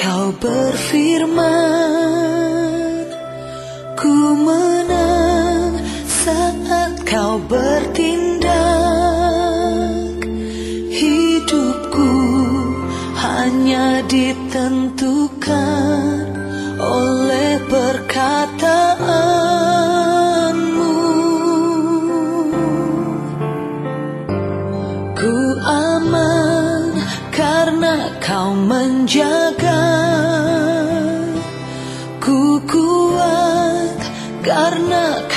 kau berfirman Ku menang saat kau bertindak. Hidupku hanya ditentukan oleh perkataanmu. Ku aman karena kau menjaga karena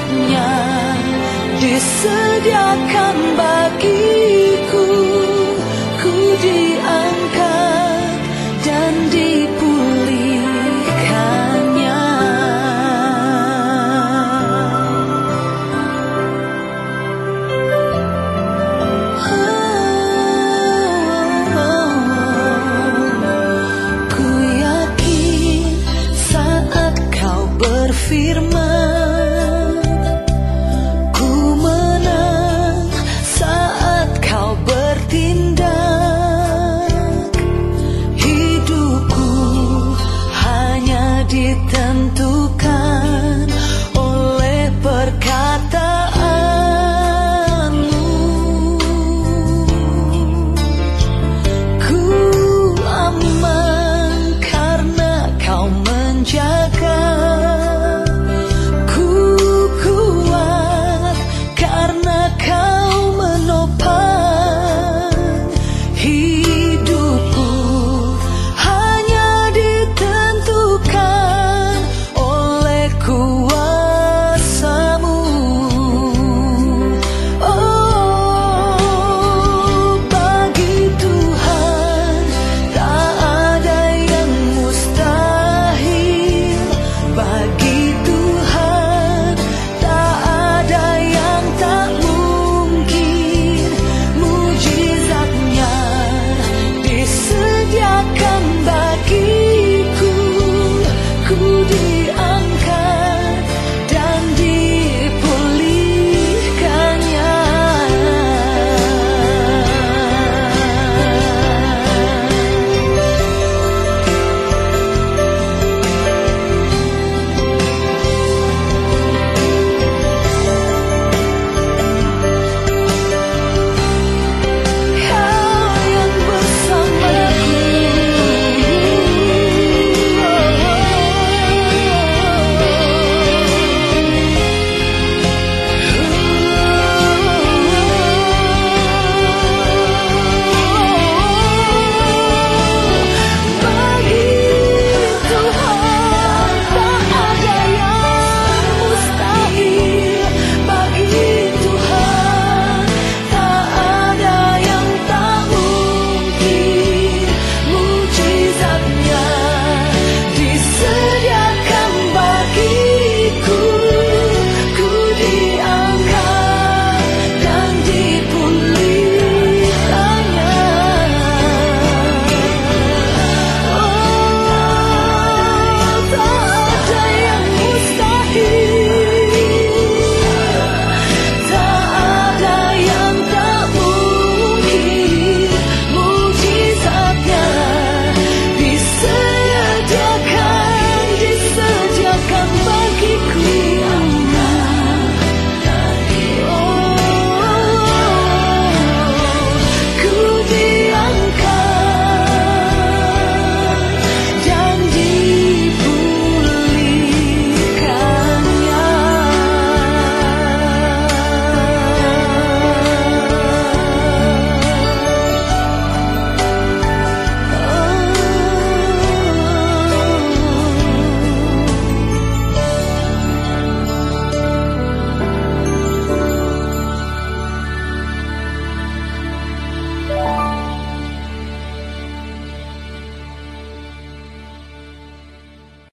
nikmatnya disediakan bagiku ku diangkat dan dipulihkannya oh, oh, oh. ku yakin saat kau berfirman